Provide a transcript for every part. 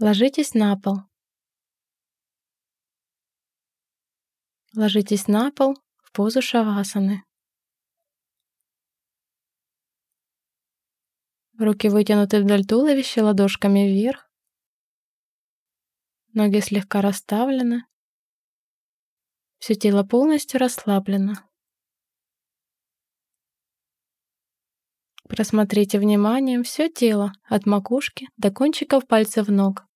Ложитесь на пол. Ложитесь на пол в позу шавасаны. Руки вытянуты вдоль туловища ладошками вверх. Ноги слегка расставлены. Все тело полностью расслаблено. Просмотрите вниманием все тело от макушки до кончиков пальцев ног.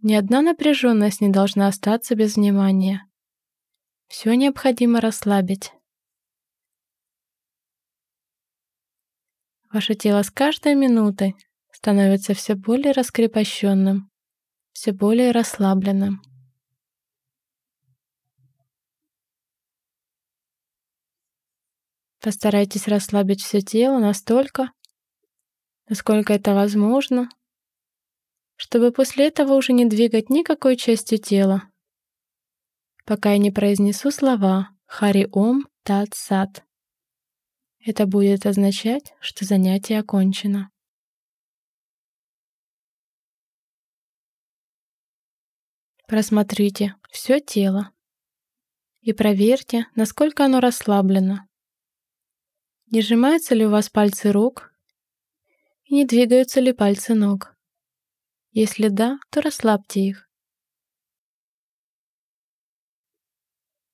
Ни одна напряженность не должна остаться без внимания. Все необходимо расслабить. Ваше тело с каждой минутой становится все более раскрепощенным, все более расслабленным. Постарайтесь расслабить все тело настолько, насколько это возможно, чтобы после этого уже не двигать никакой частью тела, пока я не произнесу слова «Хари Ом Тат Сат». Это будет означать, что занятие окончено. Просмотрите все тело и проверьте, насколько оно расслаблено. Не сжимаются ли у вас пальцы рук и не двигаются ли пальцы ног? Если да, то расслабьте их.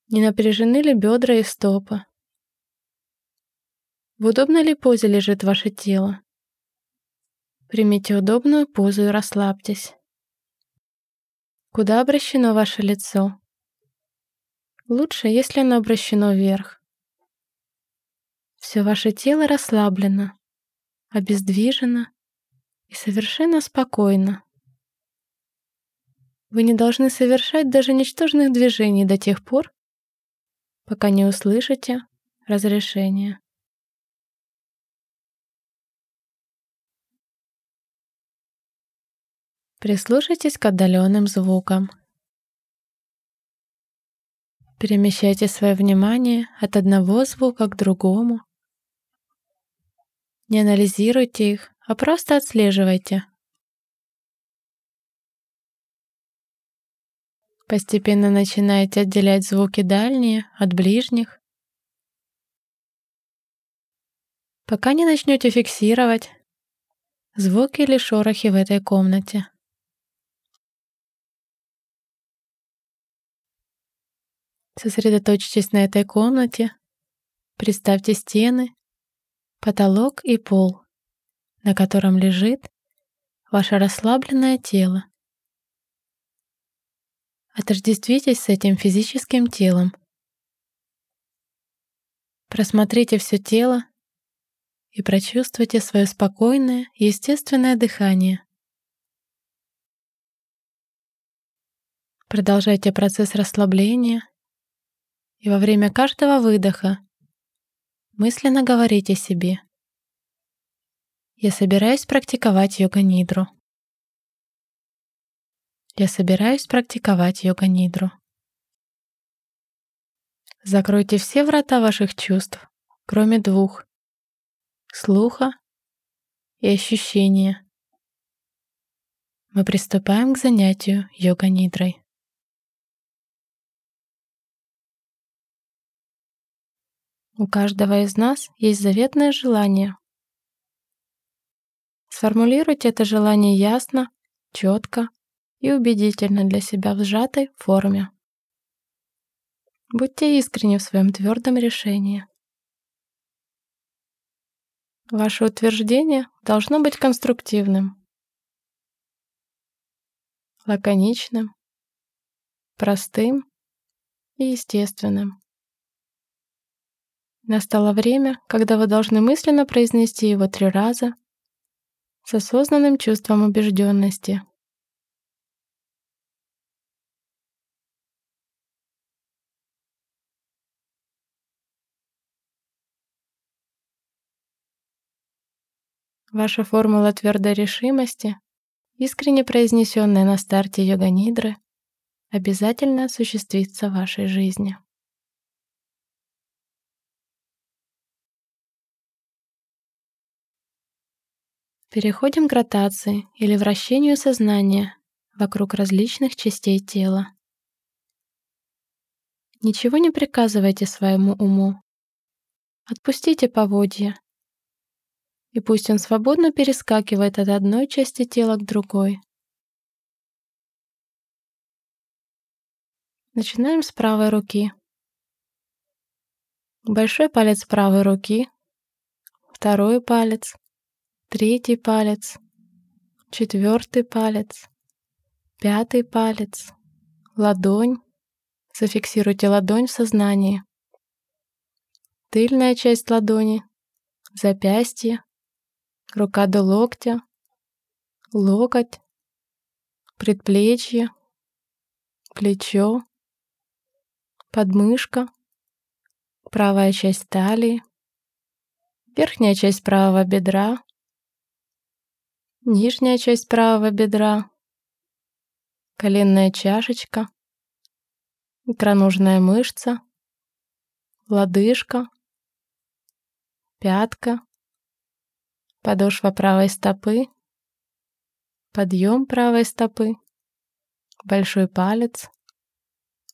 Не напряжены ли бедра и стопы? В удобной ли позе лежит ваше тело? Примите удобную позу и расслабьтесь. Куда обращено ваше лицо? Лучше, если оно обращено вверх. Все ваше тело расслаблено, обездвижено и совершенно спокойно. Вы не должны совершать даже ничтожных движений до тех пор, пока не услышите разрешение. Прислушайтесь к отдаленным звукам. Перемещайте свое внимание от одного звука к другому не анализируйте их, а просто отслеживайте. Постепенно начинайте отделять звуки дальние от ближних, пока не начнете фиксировать звуки или шорохи в этой комнате. Сосредоточьтесь на этой комнате, представьте стены потолок и пол, на котором лежит ваше расслабленное тело. Отождествитесь с этим физическим телом. Просмотрите все тело и прочувствуйте свое спокойное, естественное дыхание. Продолжайте процесс расслабления, и во время каждого выдоха Мысленно говорите себе. Я собираюсь практиковать йога-нидру. Я собираюсь практиковать йога-нидру. Закройте все врата ваших чувств, кроме двух — слуха и ощущения. Мы приступаем к занятию йога-нидрой. У каждого из нас есть заветное желание. Сформулируйте это желание ясно, четко и убедительно для себя в сжатой форме. Будьте искренни в своем твердом решении. Ваше утверждение должно быть конструктивным, лаконичным, простым и естественным. Настало время, когда вы должны мысленно произнести его три раза с осознанным чувством убежденности. Ваша формула твердой решимости, искренне произнесенная на старте йога-нидры, обязательно осуществится в вашей жизни. Переходим к ротации или вращению сознания вокруг различных частей тела. Ничего не приказывайте своему уму. Отпустите поводья, и пусть он свободно перескакивает от одной части тела к другой. Начинаем с правой руки. Большой палец правой руки, второй палец, третий палец, четвертый палец, пятый палец, ладонь. Зафиксируйте ладонь в сознании. Тыльная часть ладони, запястье, рука до локтя, локоть, предплечье, плечо, подмышка, правая часть талии, верхняя часть правого бедра, нижняя часть правого бедра, коленная чашечка, икроножная мышца, лодыжка, пятка, подошва правой стопы, подъем правой стопы, большой палец,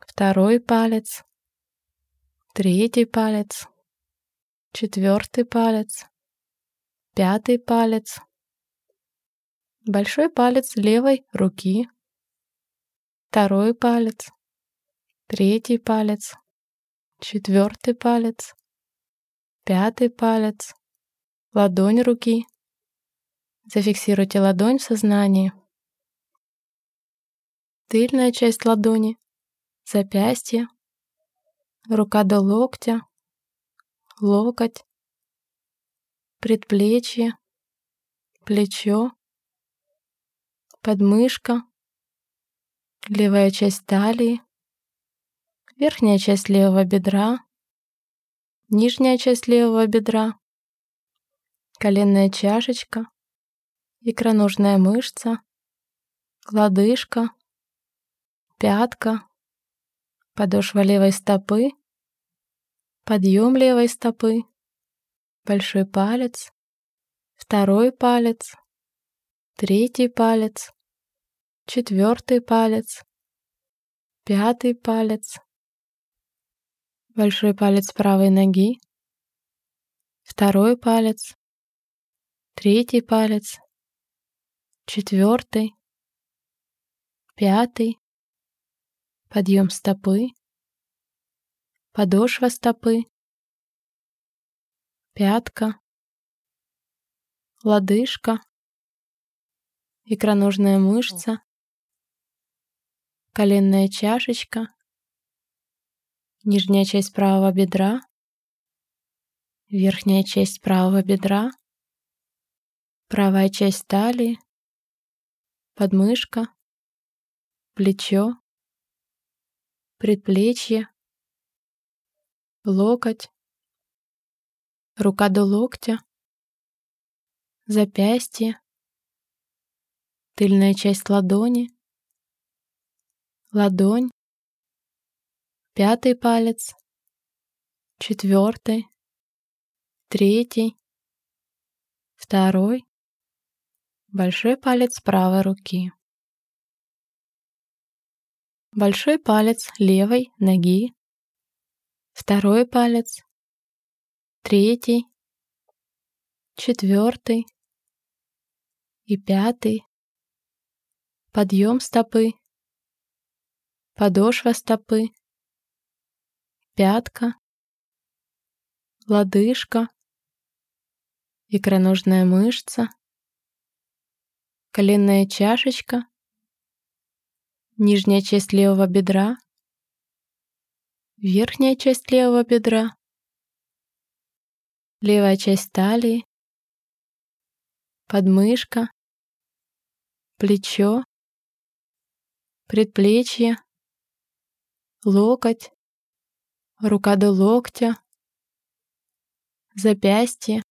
второй палец, третий палец, четвертый палец, пятый палец, большой палец левой руки, второй палец, третий палец, четвертый палец, пятый палец, ладонь руки. Зафиксируйте ладонь в сознании. Тыльная часть ладони, запястье, рука до локтя, локоть, предплечье, плечо, подмышка, левая часть талии, верхняя часть левого бедра, нижняя часть левого бедра, коленная чашечка, икроножная мышца, лодыжка, пятка, подошва левой стопы, подъем левой стопы, большой палец, второй палец, третий палец, четвертый палец, пятый палец, большой палец правой ноги, второй палец, третий палец, четвертый, пятый, подъем стопы, подошва стопы, пятка, лодыжка, икроножная мышца, коленная чашечка, нижняя часть правого бедра, верхняя часть правого бедра, правая часть талии, подмышка, плечо, предплечье, локоть, рука до локтя, запястье, тыльная часть ладони, ладонь, пятый палец, четвертый, третий, второй, большой палец правой руки. Большой палец левой ноги, второй палец, третий, четвертый и пятый, подъем стопы, подошва стопы, пятка, лодыжка, икроножная мышца, коленная чашечка, нижняя часть левого бедра, верхняя часть левого бедра, левая часть талии, подмышка, плечо, предплечье, локоть, рука до локтя, запястье,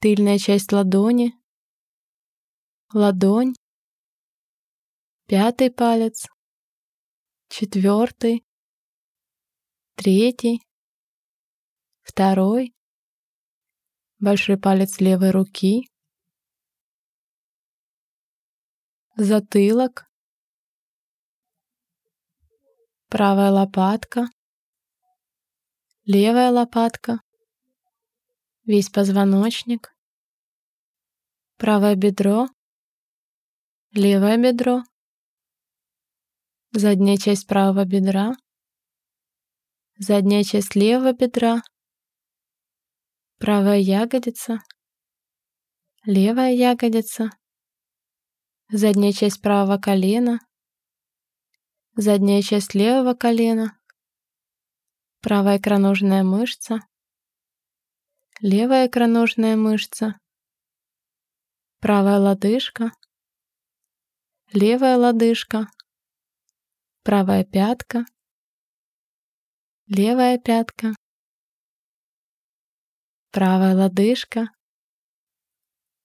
тыльная часть ладони, ладонь, пятый палец, четвертый, третий, второй, большой палец левой руки, затылок, правая лопатка, левая лопатка, весь позвоночник, правое бедро, левое бедро, задняя часть правого бедра, задняя часть левого бедра, правая ягодица, левая ягодица, задняя часть правого колена, задняя часть левого колена, правая икроножная мышца, левая икроножная мышца, правая лодыжка, левая лодыжка, правая пятка, левая пятка, правая лодыжка,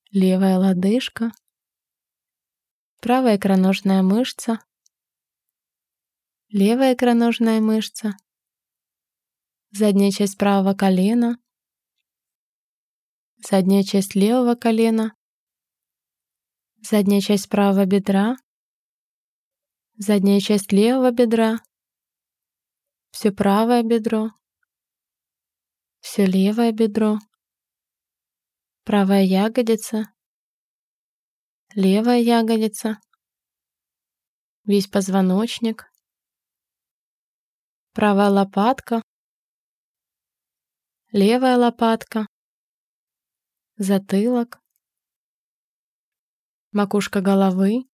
левая лодыжка, правая икроножная мышца, левая икроножная мышца, задняя часть правого колена, задняя часть левого колена, задняя часть правого бедра, задняя часть левого бедра, все правое бедро, все левое бедро, правая ягодица, левая ягодица, весь позвоночник, правая лопатка, левая лопатка, затылок, макушка головы,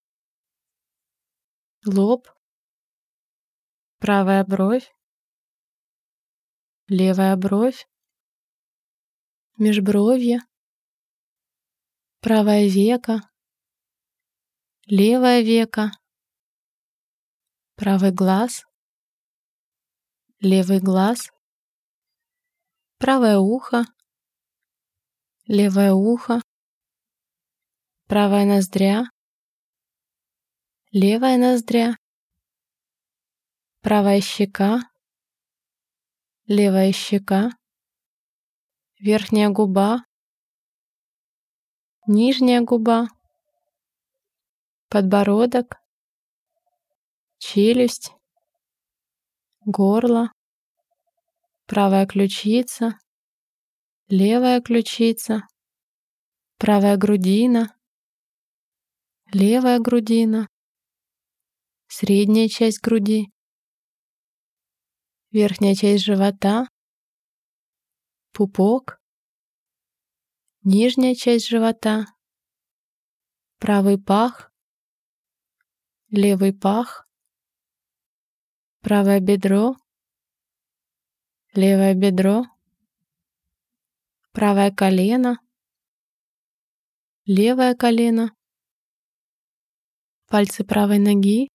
лоб, правая бровь, левая бровь, межбровье, правое веко, левое веко, правый глаз, левый глаз, правое ухо, левое ухо, правая ноздря, левая ноздря, правая щека, левая щека, верхняя губа, нижняя губа, подбородок, челюсть, горло, правая ключица, левая ключица, правая грудина, левая грудина, средняя часть груди, верхняя часть живота, пупок, нижняя часть живота, правый пах, левый пах, правое бедро, левое бедро, правое колено, левое колено, пальцы правой ноги,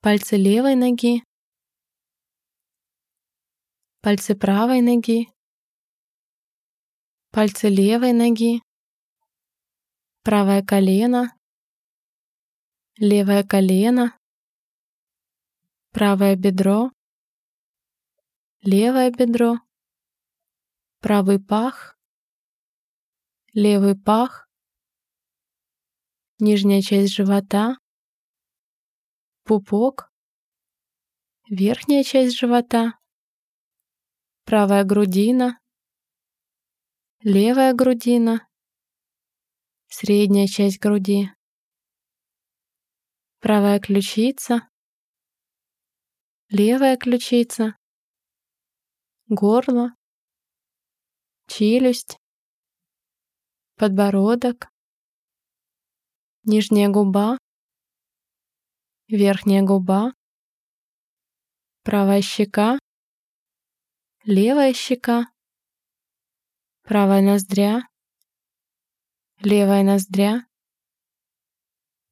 пальцы левой ноги, пальцы правой ноги, пальцы левой ноги, правое колено, левое колено, правое бедро, левое бедро, правый пах, левый пах, нижняя часть живота, пупок, верхняя часть живота, правая грудина, левая грудина, средняя часть груди, правая ключица, левая ключица, горло, челюсть, подбородок, нижняя губа, верхняя губа, правая щека, левая щека, правая ноздря, левая ноздря,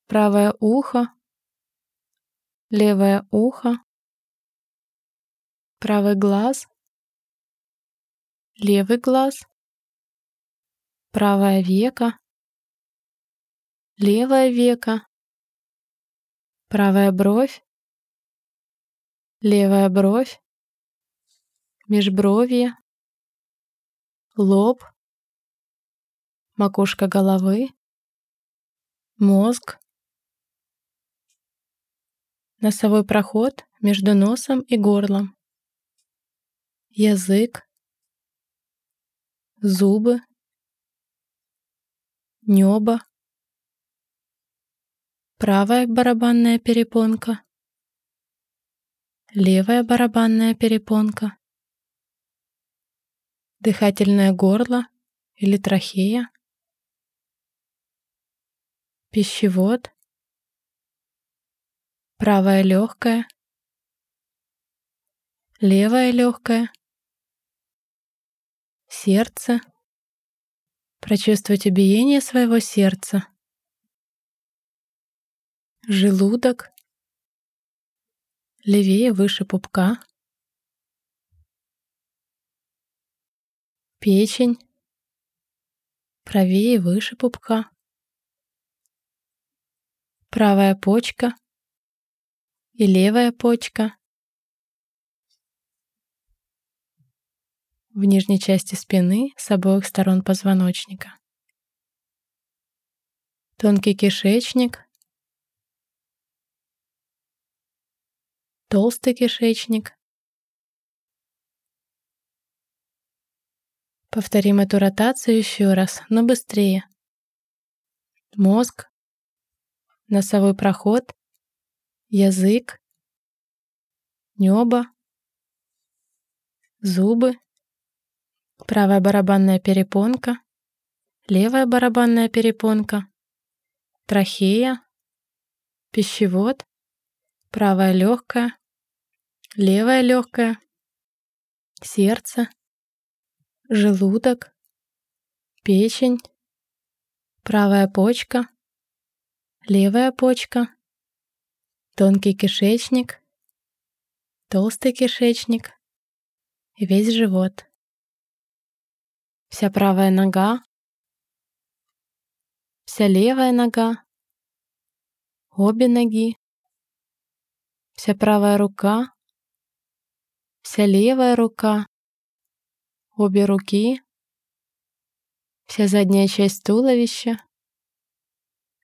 правое ухо, левое ухо, правый глаз, левый глаз, правое веко, левое веко, правая бровь, левая бровь, межбровье, лоб, макушка головы, мозг, носовой проход между носом и горлом, язык, зубы, небо, правая барабанная перепонка, левая барабанная перепонка, дыхательное горло или трахея, пищевод, правая легкая, левая легкая, сердце. Прочувствуйте биение своего сердца. Желудок. Левее выше пупка. Печень. Правее выше пупка. Правая почка и левая почка. В нижней части спины с обоих сторон позвоночника. Тонкий кишечник. Толстый кишечник. Повторим эту ротацию еще раз, но быстрее. Мозг, носовой проход, язык, небо, зубы, правая барабанная перепонка, левая барабанная перепонка, трахея, пищевод, правая легкая, левая легкая, сердце, желудок, печень, правая почка, левая почка, тонкий кишечник, толстый кишечник. И весь живот. Вся правая нога, вся левая нога, обе ноги, вся правая рука, вся левая рука, обе руки, вся задняя часть туловища,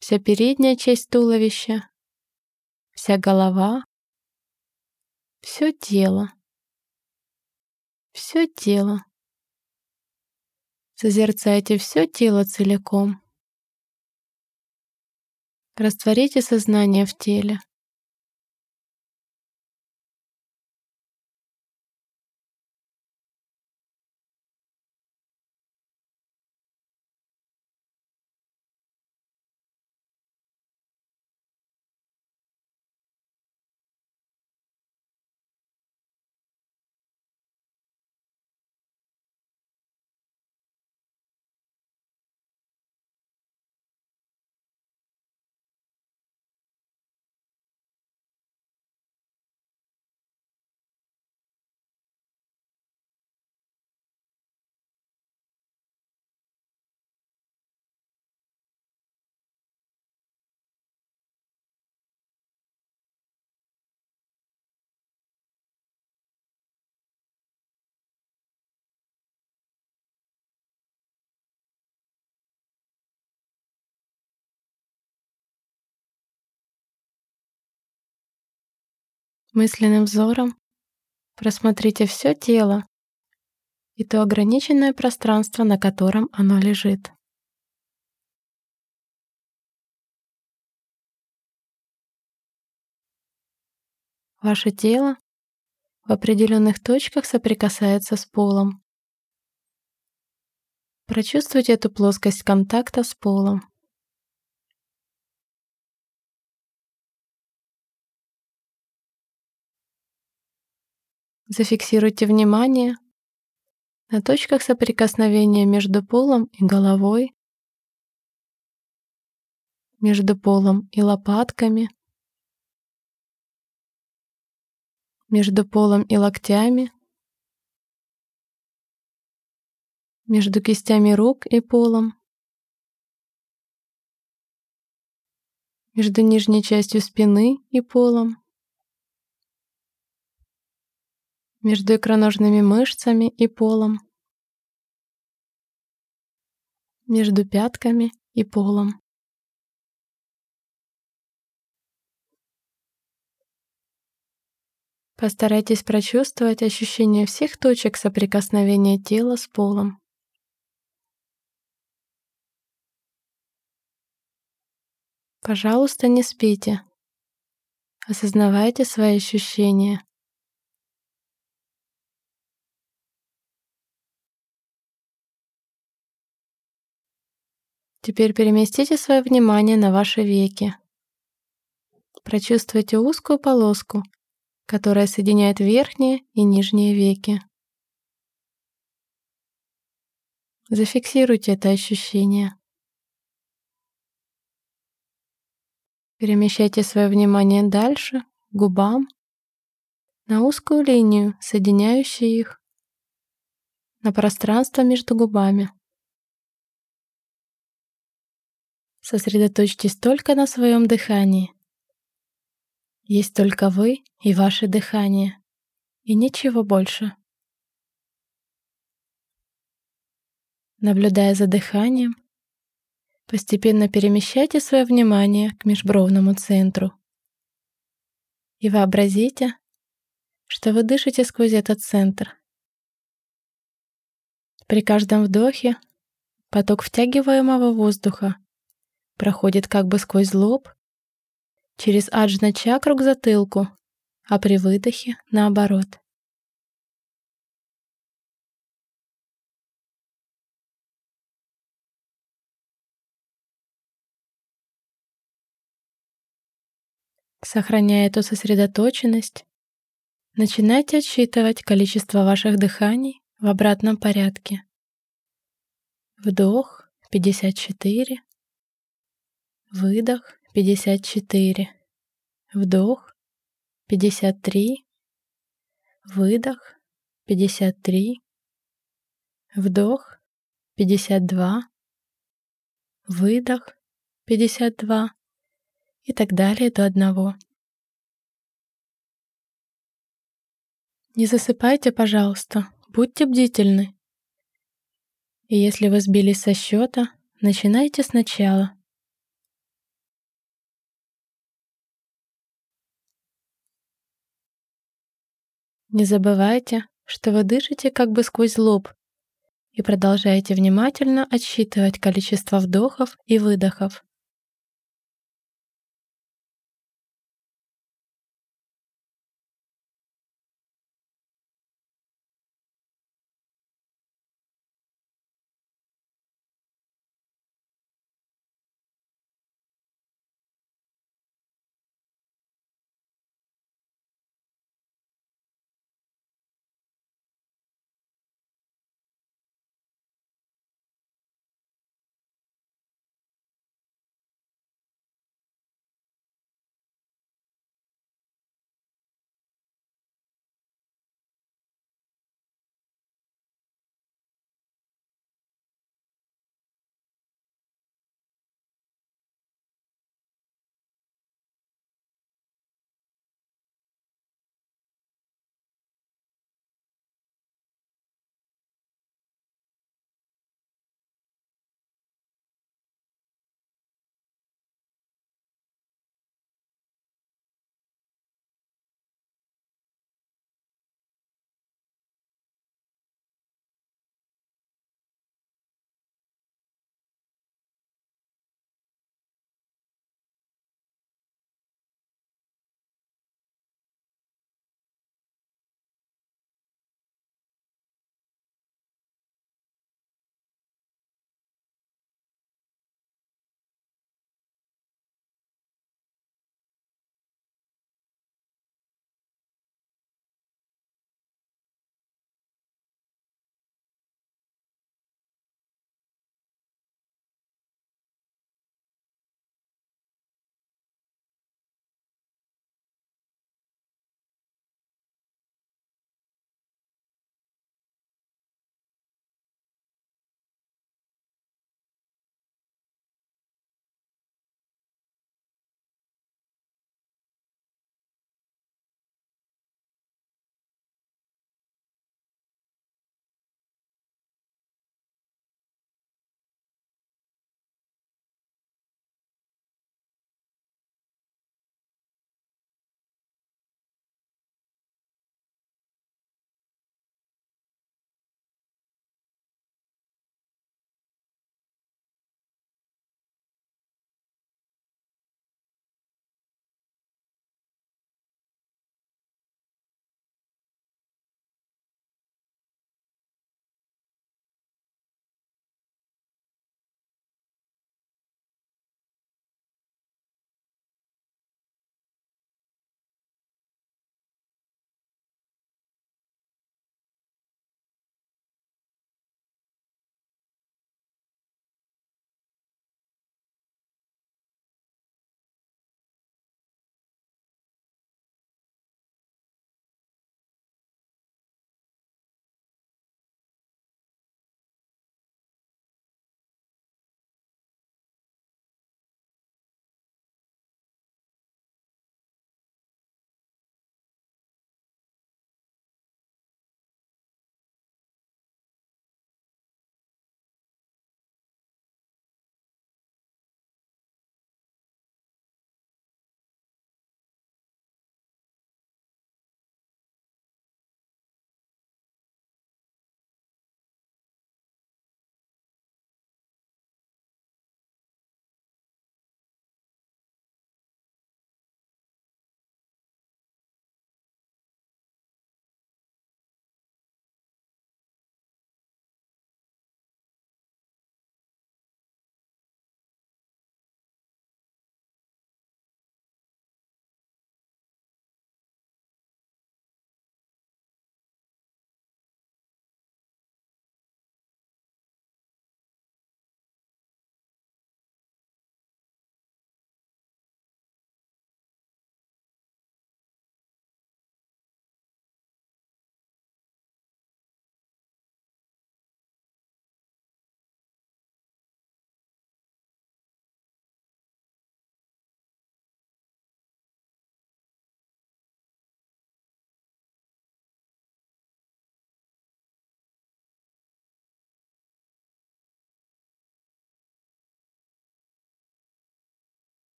вся передняя часть туловища, вся голова, все тело, все тело. Созерцайте все тело целиком. Растворите сознание в теле. Мысленным взором просмотрите все тело и то ограниченное пространство, на котором оно лежит. Ваше тело в определенных точках соприкасается с полом. Прочувствуйте эту плоскость контакта с полом. Зафиксируйте внимание на точках соприкосновения между полом и головой, между полом и лопатками, между полом и локтями, между кистями рук и полом, между нижней частью спины и полом. между икроножными мышцами и полом, между пятками и полом. Постарайтесь прочувствовать ощущение всех точек соприкосновения тела с полом. Пожалуйста, не спите. Осознавайте свои ощущения. Теперь переместите свое внимание на ваши веки. Прочувствуйте узкую полоску, которая соединяет верхние и нижние веки. Зафиксируйте это ощущение. Перемещайте свое внимание дальше, к губам, на узкую линию, соединяющую их, на пространство между губами. Сосредоточьтесь только на своем дыхании. Есть только вы и ваше дыхание, и ничего больше. Наблюдая за дыханием, постепенно перемещайте свое внимание к межбровному центру. И вообразите, что вы дышите сквозь этот центр. При каждом вдохе поток втягиваемого воздуха проходит как бы сквозь лоб, через аджна-чакру к затылку, а при выдохе наоборот. Сохраняя эту сосредоточенность, начинайте отсчитывать количество ваших дыханий в обратном порядке. Вдох 54, Выдох 54. Вдох 53. Выдох 53. Вдох 52. Выдох 52. И так далее до одного. Не засыпайте, пожалуйста, будьте бдительны. И если вы сбились со счета, начинайте сначала. Не забывайте, что вы дышите как бы сквозь лоб и продолжаете внимательно отсчитывать количество вдохов и выдохов.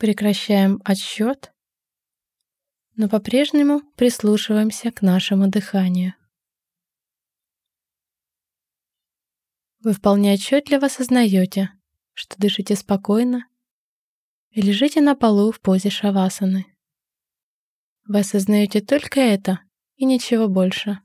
Прекращаем отсчет, но по-прежнему прислушиваемся к нашему дыханию. Вы вполне отчетливо осознаете, что дышите спокойно и лежите на полу в позе шавасаны. Вы осознаете только это и ничего больше.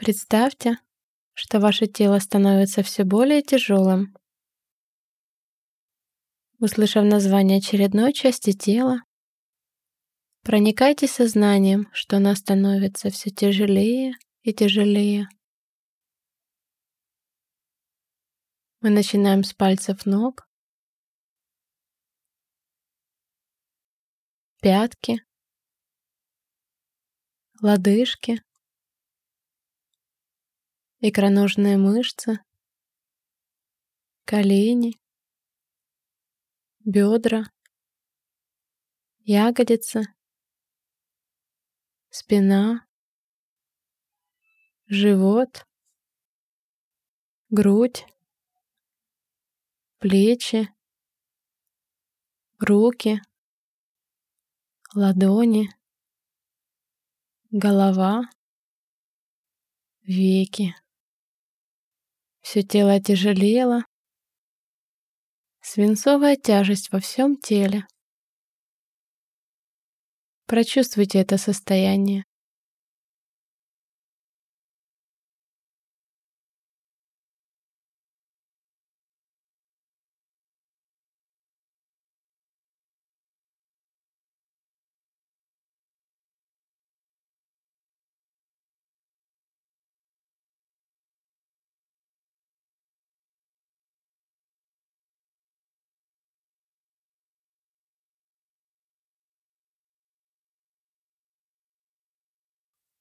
Представьте, что ваше тело становится все более тяжелым. Услышав название очередной части тела, проникайте сознанием, что она становится все тяжелее и тяжелее. Мы начинаем с пальцев ног, пятки, лодыжки, икроножные мышцы, колени, бедра, ягодицы, спина, живот, грудь, плечи, руки, ладони, голова, веки. Все тело тяжелело, свинцовая тяжесть во всем теле. Прочувствуйте это состояние.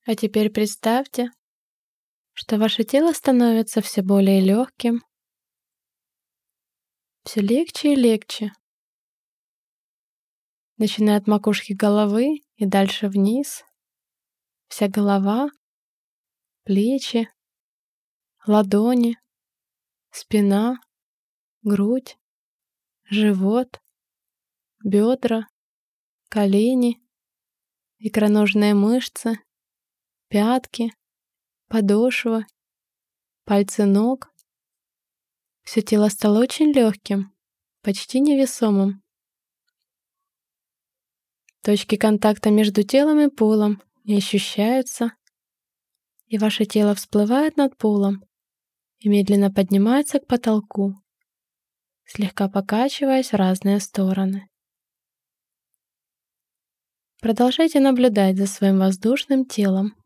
А теперь представьте, что ваше тело становится все более легким, все легче и легче, начиная от макушки головы и дальше вниз. Вся голова, плечи, ладони, спина, грудь, живот, бедра, колени, икроножные мышцы, пятки, подошва, пальцы ног. Все тело стало очень легким, почти невесомым. Точки контакта между телом и полом не ощущаются, и ваше тело всплывает над полом и медленно поднимается к потолку, слегка покачиваясь в разные стороны. Продолжайте наблюдать за своим воздушным телом.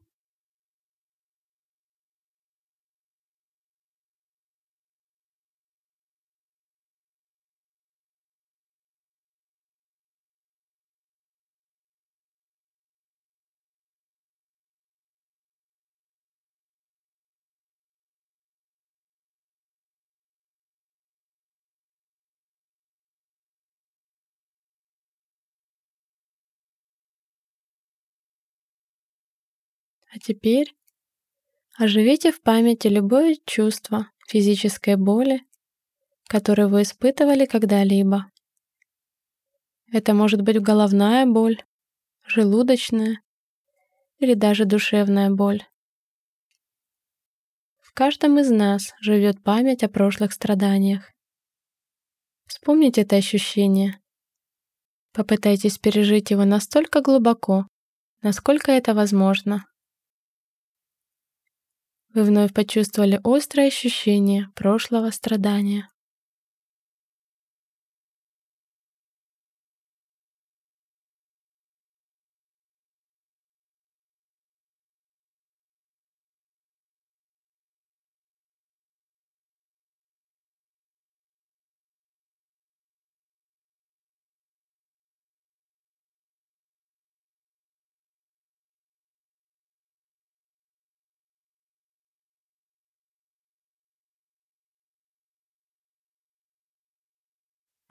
А теперь оживите в памяти любое чувство физической боли, которое вы испытывали когда-либо. Это может быть головная боль, желудочная или даже душевная боль. В каждом из нас живет память о прошлых страданиях. Вспомните это ощущение. Попытайтесь пережить его настолько глубоко, насколько это возможно. Вы вновь почувствовали острое ощущение прошлого страдания.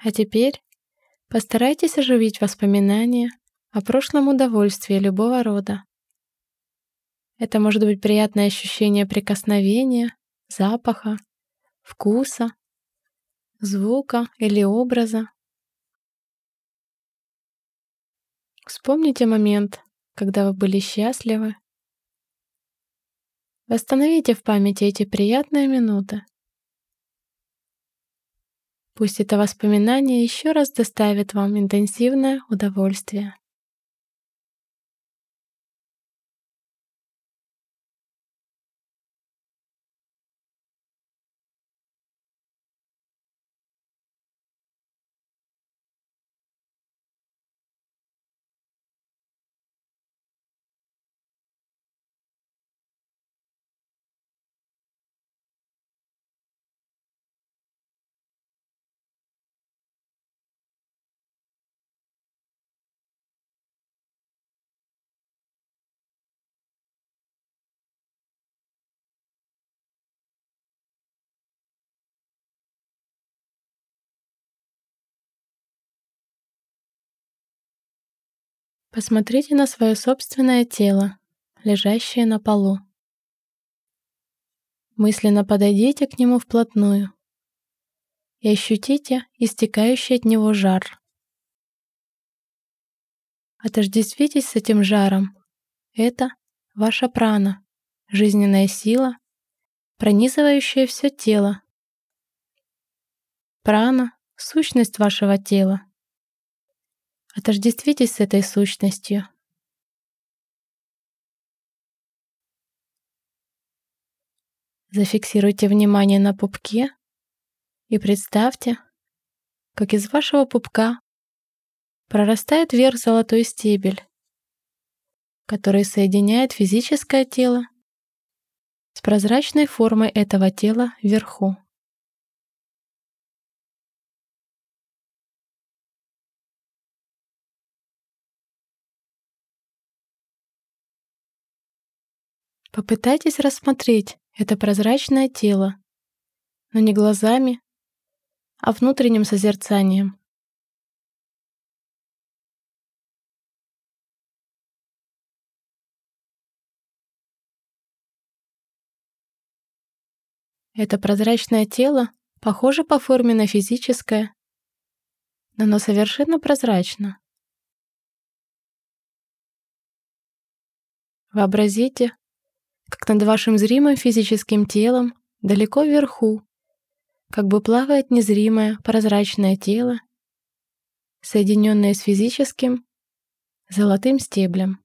А теперь постарайтесь оживить воспоминания о прошлом удовольствии любого рода. Это может быть приятное ощущение прикосновения, запаха, вкуса, звука или образа. Вспомните момент, когда вы были счастливы. Восстановите в памяти эти приятные минуты. Пусть это воспоминание еще раз доставит вам интенсивное удовольствие. Посмотрите на свое собственное тело, лежащее на полу. Мысленно подойдите к нему вплотную и ощутите истекающий от него жар. Отождествитесь с этим жаром. Это ваша прана, жизненная сила, пронизывающая все тело. Прана — сущность вашего тела, Отождествитесь с этой сущностью. Зафиксируйте внимание на пупке и представьте, как из вашего пупка прорастает вверх золотой стебель, который соединяет физическое тело с прозрачной формой этого тела вверху. Попытайтесь рассмотреть это прозрачное тело, но не глазами, а внутренним созерцанием. Это прозрачное тело похоже по форме на физическое, но оно совершенно прозрачно. Вообразите, как над вашим зримым физическим телом, далеко вверху, как бы плавает незримое прозрачное тело, соединенное с физическим золотым стеблем.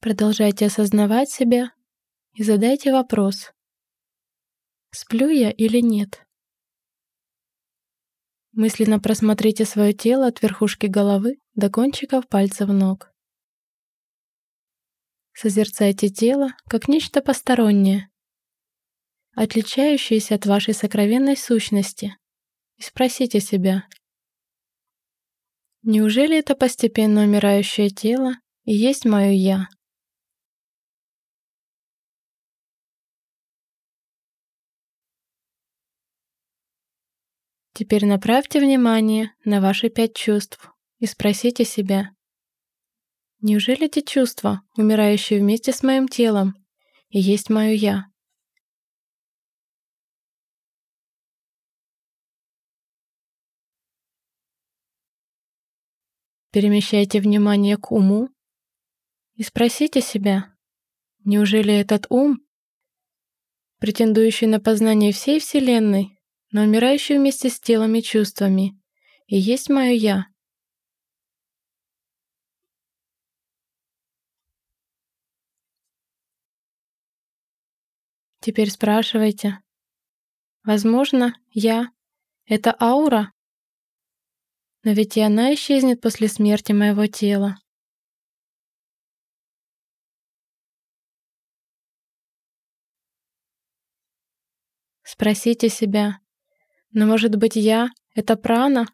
Продолжайте осознавать себя и задайте вопрос, сплю я или нет. Мысленно просмотрите свое тело от верхушки головы до кончиков пальцев ног. Созерцайте тело как нечто постороннее, отличающееся от вашей сокровенной сущности, и спросите себя, неужели это постепенно умирающее тело и есть мое «я»? Теперь направьте внимание на ваши пять чувств и спросите себя, неужели эти чувства, умирающие вместе с моим телом, и есть мое «я»? Перемещайте внимание к уму и спросите себя, неужели этот ум, претендующий на познание всей Вселенной, но умирающий вместе с телом и чувствами, и есть мое «я». Теперь спрашивайте. Возможно, я — это аура? Но ведь и она исчезнет после смерти моего тела. Спросите себя, но может быть я — это прана?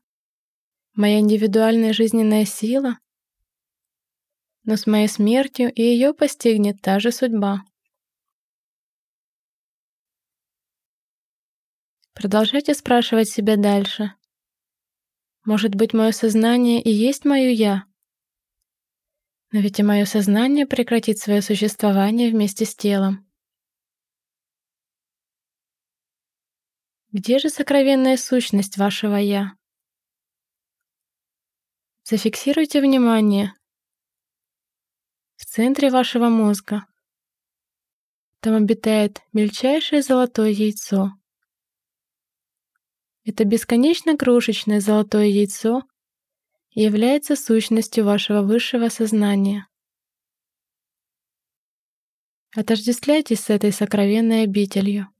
Моя индивидуальная жизненная сила? Но с моей смертью и ее постигнет та же судьба. Продолжайте спрашивать себя дальше. Может быть, мое сознание и есть мое «я»? Но ведь и мое сознание прекратит свое существование вместе с телом. Где же сокровенная сущность вашего «я»? Зафиксируйте внимание в центре вашего мозга. Там обитает мельчайшее золотое яйцо. Это бесконечно крошечное золотое яйцо является сущностью вашего высшего сознания. Отождествляйтесь с этой сокровенной обителью.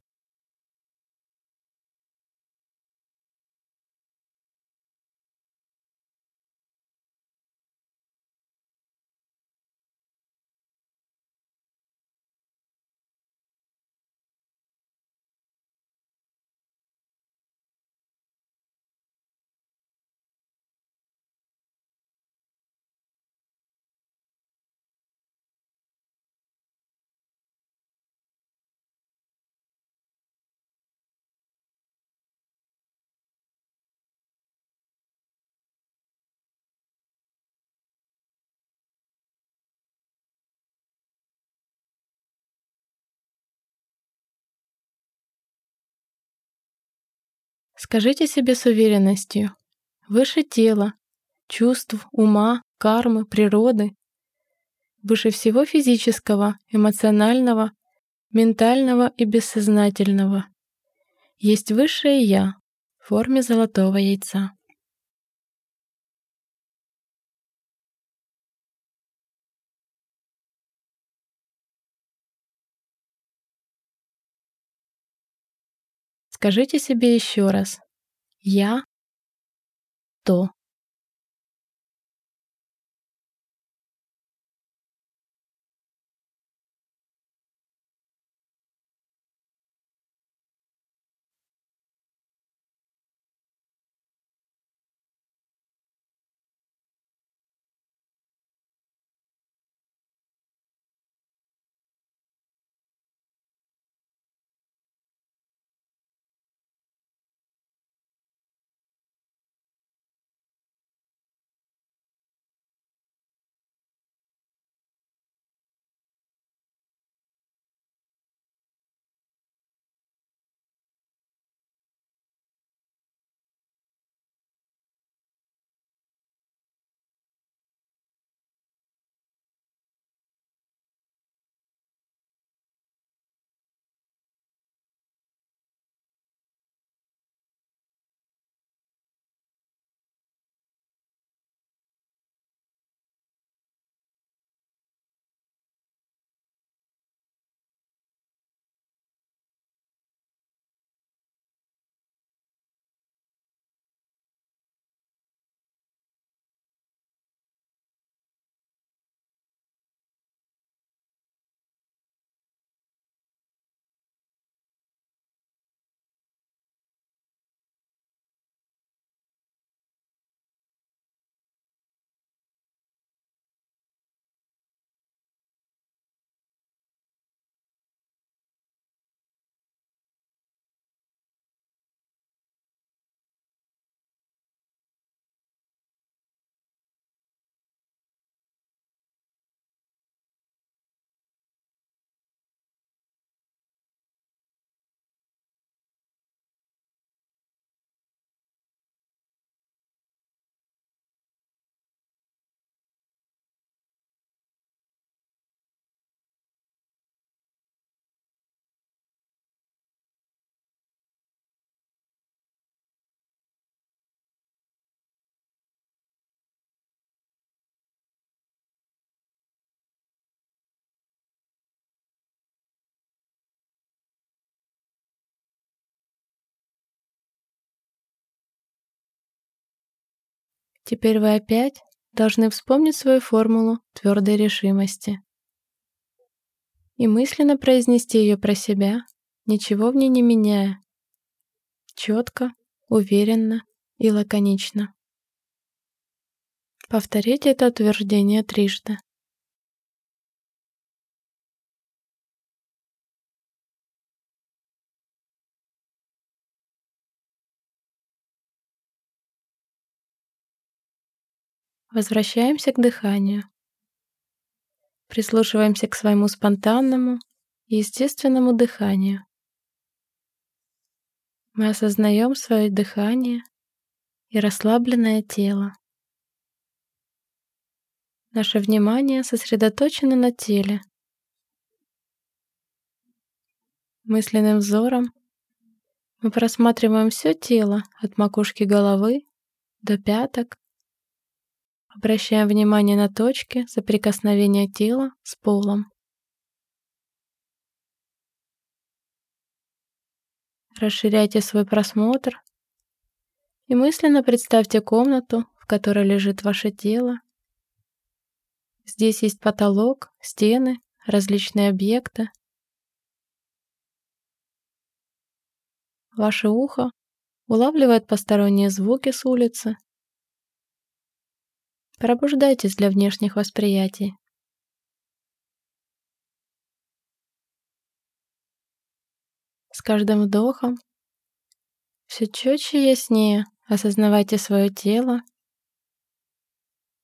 Скажите себе с уверенностью, выше тела, чувств, ума, кармы, природы, выше всего физического, эмоционального, ментального и бессознательного. Есть высшее Я в форме золотого яйца. Скажите себе еще раз. Я то. Теперь вы опять должны вспомнить свою формулу твердой решимости и мысленно произнести ее про себя, ничего в ней не меняя. Четко, уверенно и лаконично. Повторите это утверждение трижды. Возвращаемся к дыханию. Прислушиваемся к своему спонтанному и естественному дыханию. Мы осознаем свое дыхание и расслабленное тело. Наше внимание сосредоточено на теле. Мысленным взором мы просматриваем все тело от макушки головы до пяток Обращаем внимание на точки соприкосновения тела с полом. Расширяйте свой просмотр и мысленно представьте комнату, в которой лежит ваше тело. Здесь есть потолок, стены, различные объекты. Ваше ухо улавливает посторонние звуки с улицы Пробуждайтесь для внешних восприятий. С каждым вдохом все четче и яснее осознавайте свое тело,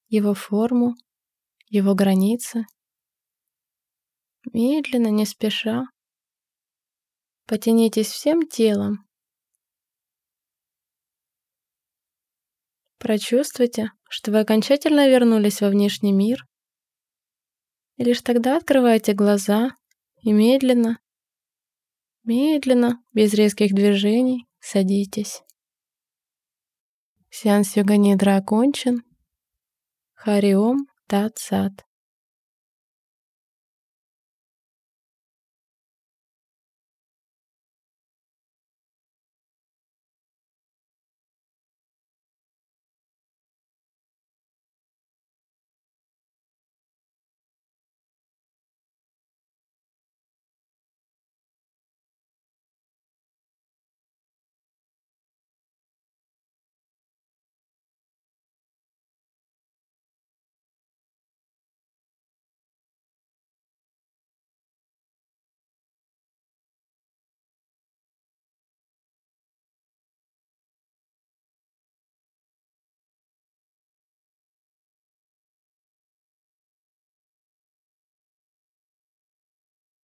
его форму, его границы. Медленно, не спеша, потянитесь всем телом. Прочувствуйте, что вы окончательно вернулись во внешний мир. И лишь тогда открывайте глаза и медленно, медленно, без резких движений, садитесь. Сеанс йога-нидра окончен. Хариом Тат Сат.